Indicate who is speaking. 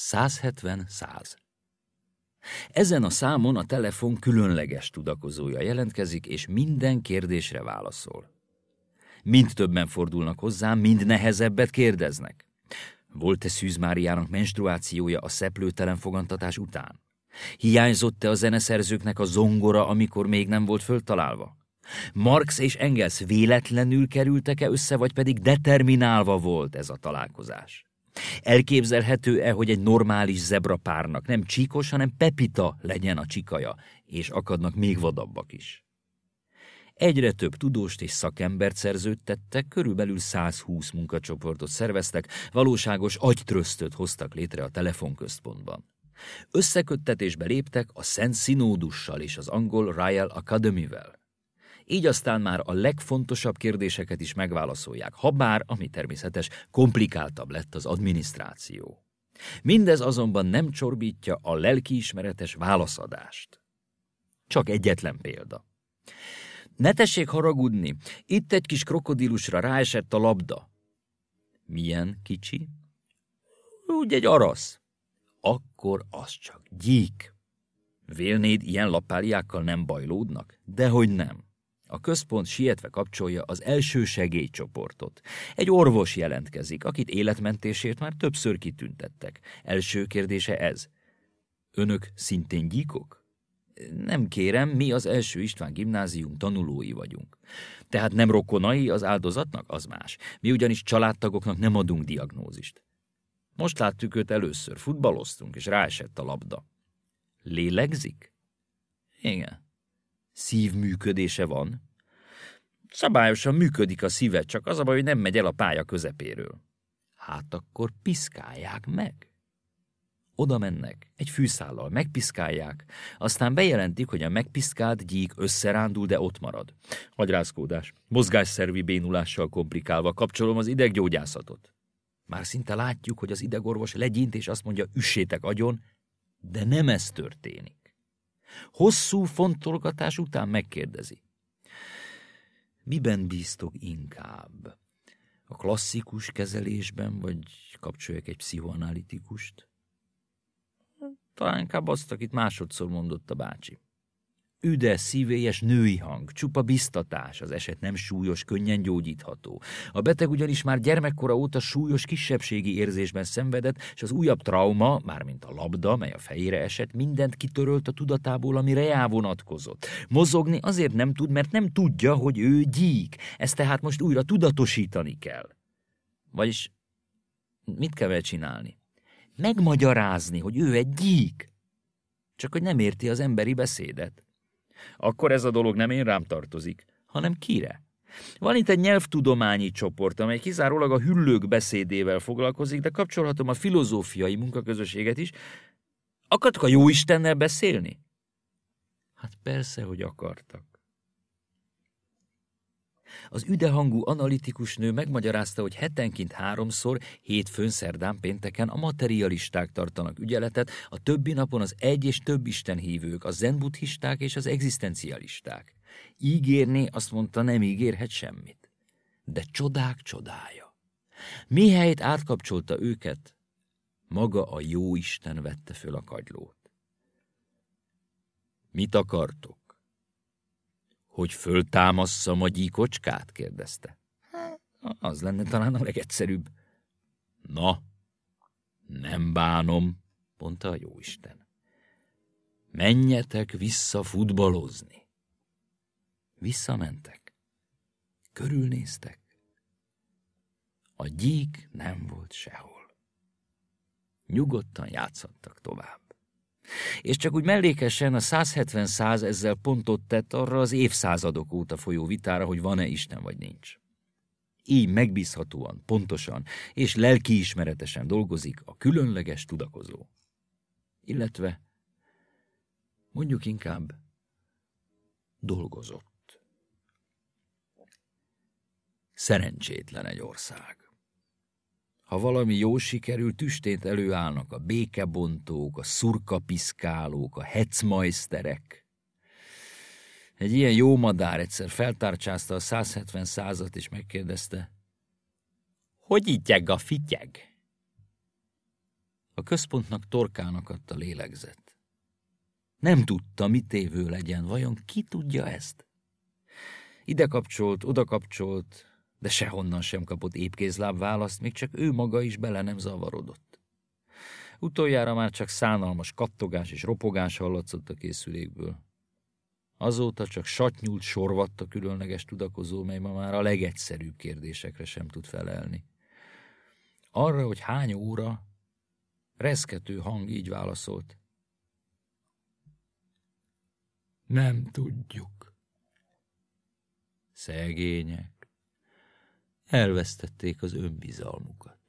Speaker 1: 170-100. Ezen a számon a telefon különleges tudakozója jelentkezik, és minden kérdésre válaszol. Mind többen fordulnak hozzá, mind nehezebbet kérdeznek. Volt-e Szűz Máriának menstruációja a szeplőtelen fogantatás után? Hiányzott-e a zeneszerzőknek a zongora, amikor még nem volt föltalálva? Marx és Engels véletlenül kerültek-e össze, vagy pedig determinálva volt ez a találkozás? Elképzelhető-e, hogy egy normális zebrapárnak nem csíkos, hanem pepita legyen a csikaja, és akadnak még vadabbak is? Egyre több tudóst és szakembert szerződtettek, körülbelül 120 munkacsoportot szerveztek, valóságos agytröztöt hoztak létre a telefonközpontban. Összeköttetésbe léptek a Szent Színódussal és az angol Royal Academy-vel. Így aztán már a legfontosabb kérdéseket is megválaszolják, ha bár, ami természetes, komplikáltabb lett az adminisztráció. Mindez azonban nem csorbítja a lelkiismeretes válaszadást. Csak egyetlen példa. Ne tessék haragudni, itt egy kis krokodílusra ráesett a labda. Milyen kicsi? Úgy egy arasz. Akkor az csak gyík. Vélnéd, ilyen lapáliákkal nem bajlódnak? Dehogy nem. A központ sietve kapcsolja az első segélycsoportot. Egy orvos jelentkezik, akit életmentésért már többször kitüntettek. Első kérdése ez. Önök szintén gyíkok? Nem kérem, mi az első István gimnázium tanulói vagyunk. Tehát nem rokonai az áldozatnak, az más. Mi ugyanis családtagoknak nem adunk diagnózist. Most láttuk őt először, futballoztunk, és ráesett a labda. Lélegzik? Igen. Szívműködése van? Szabályosan működik a szíve, csak az a baj, hogy nem megy el a pálya közepéről. Hát akkor piszkálják meg. Oda mennek, egy fűszállal megpiszkálják, aztán bejelentik, hogy a megpiszkált gyík összerándul, de ott marad. Agyrázkódás, mozgásszervi bénulással komplikálva kapcsolom az ideggyógyászatot. Már szinte látjuk, hogy az idegorvos legyint, és azt mondja, üssétek agyon, de nem ez történik. Hosszú fontolgatás után megkérdezi. Miben bíztok inkább? A klasszikus kezelésben, vagy kapcsoljak egy pszichoanalitikust? Talán inkább azt, akit másodszor mondott a bácsi. Üde, szívélyes női hang, csupa biztatás, az eset nem súlyos, könnyen gyógyítható. A beteg ugyanis már gyermekkora óta súlyos kisebbségi érzésben szenvedett, és az újabb trauma, mármint a labda, mely a fejére esett, mindent kitörölt a tudatából, ami reá vonatkozott. Mozogni azért nem tud, mert nem tudja, hogy ő gyík. Ezt tehát most újra tudatosítani kell. Vagyis mit kell csinálni? Megmagyarázni, hogy ő egy gyík. Csak hogy nem érti az emberi beszédet akkor ez a dolog nem én rám tartozik, hanem kire? Van itt egy nyelvtudományi csoport, amely kizárólag a hüllők beszédével foglalkozik, de kapcsolhatom a filozófiai munkaközösséget is. Akartok a Jóistennel beszélni? Hát persze, hogy akartak. Az üdehangú analitikus nő megmagyarázta, hogy hetenként háromszor, hétfőn, szerdán, pénteken a materialisták tartanak ügyeletet, a többi napon az egy és több isten hívők, a zenbuddhisták és az egzisztencialisták. Ígérni azt mondta, nem ígérhet semmit. De csodák csodája. Mihelyt átkapcsolta őket, maga a jó Isten vette föl a kagylót. Mit akartok? Hogy föltámasszam a gyíkocskát? kérdezte. Az lenne talán a legegyszerűbb. Na, nem bánom, mondta a jóisten. Menjetek vissza futballozni. Visszamentek. Körülnéztek. A gyík nem volt sehol. Nyugodtan játszottak tovább és csak úgy mellékesen a 170-100 ezzel pontot tett arra az évszázadok óta folyó vitára, hogy van-e Isten vagy nincs. Így megbízhatóan, pontosan és lelkiismeretesen dolgozik a különleges tudakozó. Illetve mondjuk inkább dolgozott. Szerencsétlen egy ország. Ha valami jó sikerül, tüstét előállnak a békebontók, a szurkapiszkálók, a hecmajszterek. Egy ilyen jó madár egyszer feltárcsázta a 170 százat, és megkérdezte, hogy ityeg a fityeg? A központnak torkának adta lélegzett. Nem tudta, mit tévő legyen, vajon ki tudja ezt? Ide kapcsolt, oda kapcsolt, de sehonnan sem kapott épkézláb választ, még csak ő maga is bele nem zavarodott. Utoljára már csak szánalmas kattogás és ropogás hallatszott a készülékből. Azóta csak satnyult sorvadt a különleges tudakozó, mely ma már a legegyszerűbb kérdésekre sem tud felelni. Arra, hogy hány óra, reszkető hang így válaszolt. Nem tudjuk. Szegények elvesztették az önbizalmukat.